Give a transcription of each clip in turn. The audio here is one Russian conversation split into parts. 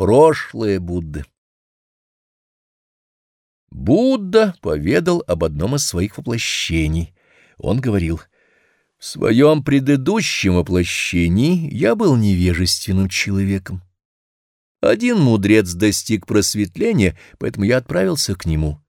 Прошлое Будды. Будда поведал об одном из своих воплощений. Он говорил, «В своем предыдущем воплощении я был невежественным человеком. Один мудрец достиг просветления, поэтому я отправился к нему.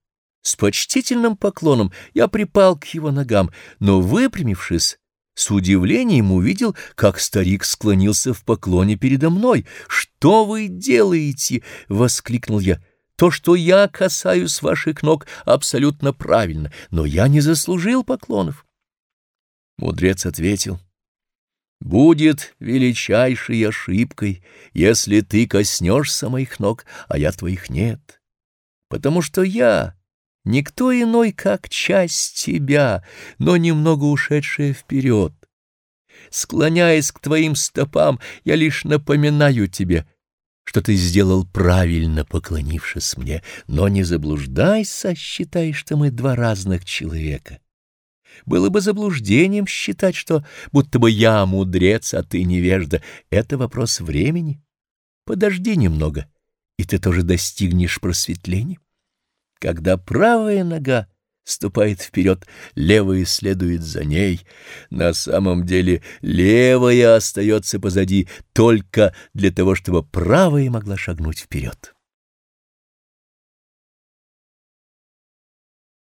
С почтительным поклоном я припал к его ногам, но, выпрямившись, с удивлением увидел, как старик склонился в поклоне передо мной. «Что вы делаете?» — воскликнул я. «То, что я касаюсь ваших ног, абсолютно правильно, но я не заслужил поклонов». Мудрец ответил. «Будет величайшей ошибкой, если ты коснешься моих ног, а я твоих нет, потому что я...» Никто иной, как часть тебя, но немного ушедшая вперед. Склоняясь к твоим стопам, я лишь напоминаю тебе, что ты сделал правильно, поклонившись мне, но не заблуждайся, считай, что мы два разных человека. Было бы заблуждением считать, что будто бы я мудрец, а ты невежда. Это вопрос времени. Подожди немного, и ты тоже достигнешь просветления. Когда правая нога ступает вперед, левая следует за ней. На самом деле левая остается позади только для того, чтобы правая могла шагнуть вперед.